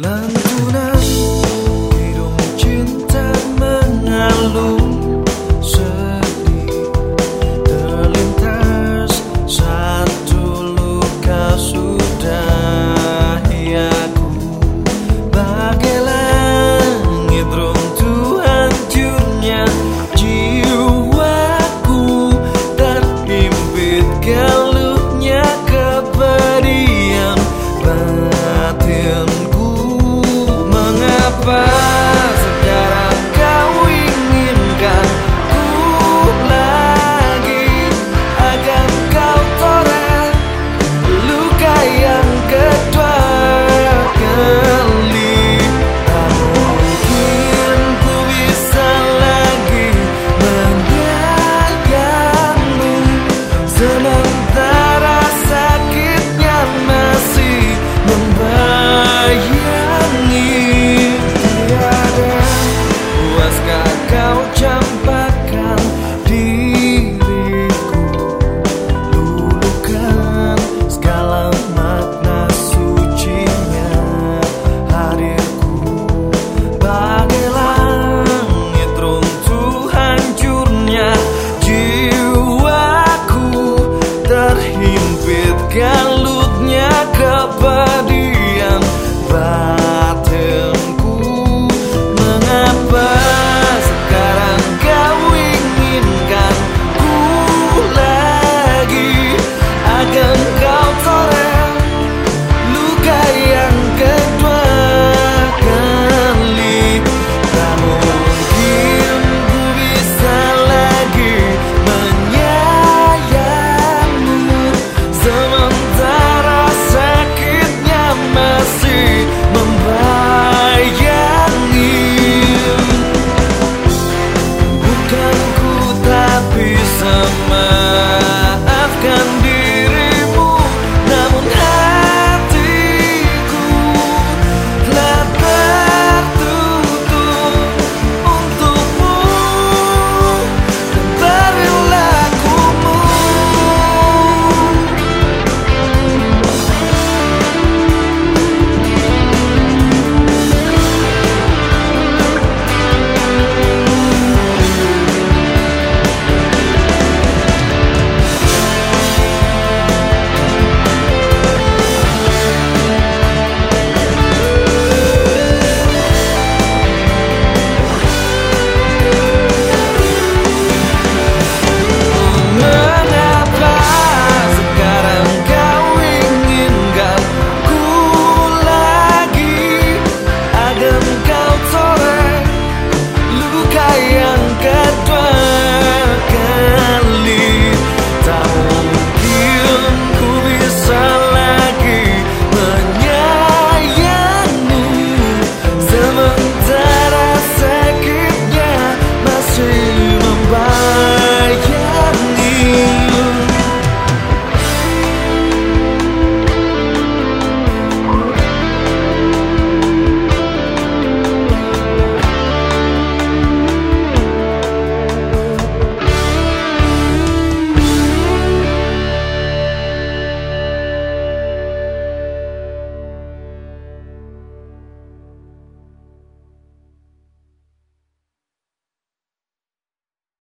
Lantunan hidung cinta mengalun sedih Terlintas. Satu luka sudah iaku Bagai langit runtuh hancurnya jiwaku Terhimpit galutnya kepedihan batin Bye.